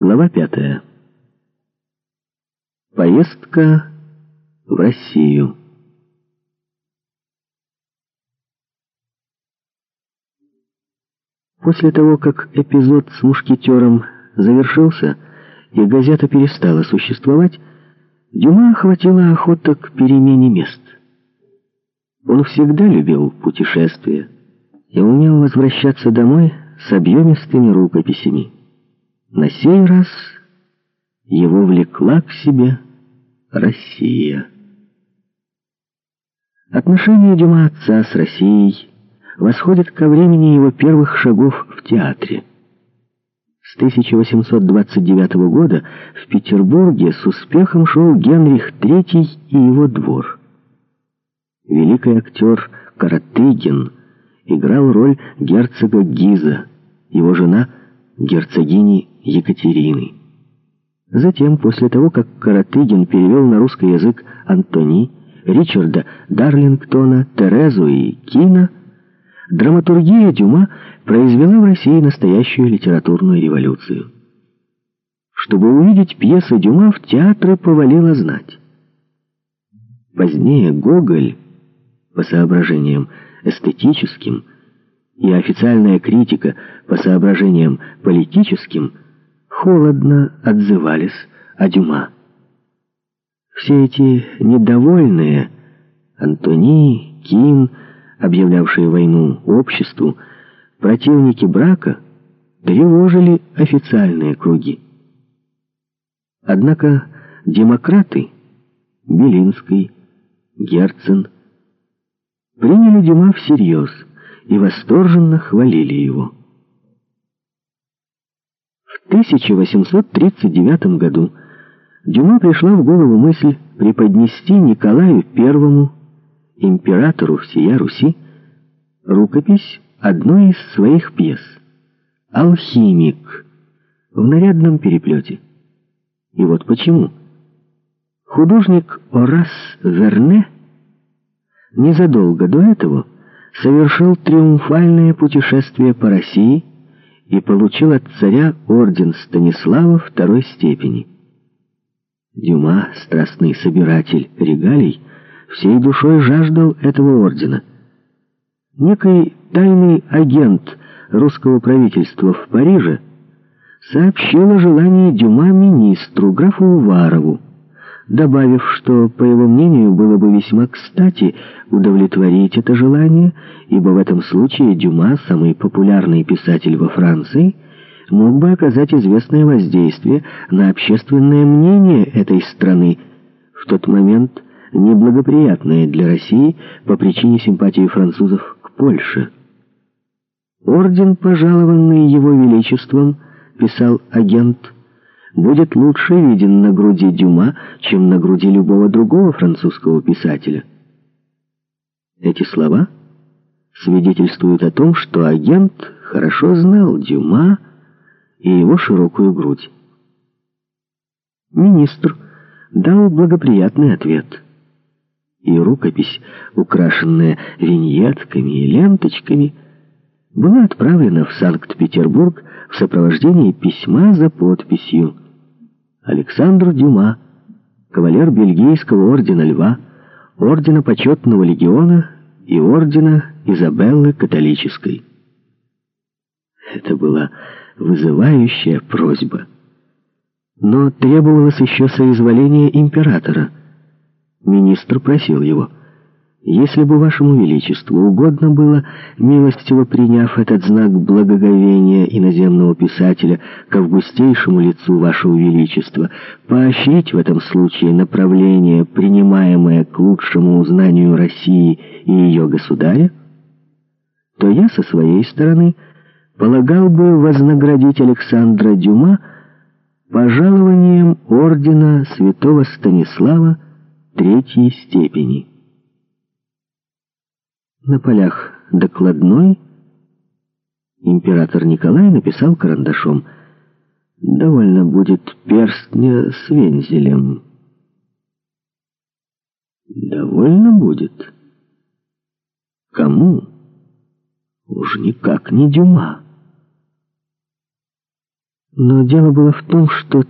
Глава пятая. Поездка в Россию. После того, как эпизод с мушкетером завершился и газета перестала существовать, Дюма охватила охота к перемене мест. Он всегда любил путешествия и умел возвращаться домой с объемистыми рукописями. На сей раз его влекла к себе Россия. Отношения Дюма отца с Россией восходят ко времени его первых шагов в театре. С 1829 года в Петербурге с успехом шел Генрих III и его двор. Великий актер Каратыгин играл роль герцога Гиза, его жена — герцогини Екатерины. Затем, после того, как Каратыгин перевел на русский язык Антони, Ричарда Дарлингтона, Терезу и Кина, драматургия Дюма произвела в России настоящую литературную революцию. Чтобы увидеть пьесы Дюма, в театры повалило знать. Позднее Гоголь, по соображениям эстетическим, и официальная критика по соображениям политическим – холодно отзывались о Дюма. Все эти недовольные, Антони, Кин, объявлявшие войну обществу, противники брака, тревожили официальные круги. Однако демократы, Белинский, Герцен, приняли Дюма всерьез и восторженно хвалили его. 1839 году Дюма пришла в голову мысль преподнести Николаю I, императору всея Руси, рукопись одной из своих пьес «Алхимик» в нарядном переплете. И вот почему. Художник Орас Верне незадолго до этого совершил триумфальное путешествие по России и получил от царя орден Станислава второй степени. Дюма, страстный собиратель регалий, всей душой жаждал этого ордена. Некий тайный агент русского правительства в Париже сообщил о желании Дюма министру, графу Уварову, добавив, что, по его мнению, было бы весьма кстати удовлетворить это желание, ибо в этом случае Дюма, самый популярный писатель во Франции, мог бы оказать известное воздействие на общественное мнение этой страны, в тот момент неблагоприятное для России по причине симпатии французов к Польше. Орден, пожалованный его величеством, писал агент будет лучше виден на груди Дюма, чем на груди любого другого французского писателя. Эти слова свидетельствуют о том, что агент хорошо знал Дюма и его широкую грудь. Министр дал благоприятный ответ. И рукопись, украшенная виньетками и ленточками, была отправлена в Санкт-Петербург в сопровождении письма за подписью Александр Дюма, кавалер Бельгийского ордена Льва, ордена Почетного легиона и ордена Изабеллы Католической. Это была вызывающая просьба. Но требовалось еще соизволение императора. Министр просил его — если бы вашему величеству угодно было, милостиво приняв этот знак благоговения иноземного писателя к августейшему лицу вашего величества, поощрить в этом случае направление, принимаемое к лучшему узнанию России и ее государя, то я со своей стороны полагал бы вознаградить Александра Дюма пожалованием ордена святого Станислава третьей степени. На полях докладной император Николай написал карандашом «Довольно будет перстня с вензелем». «Довольно будет». Кому? Уж никак не Дюма. Но дело было в том, что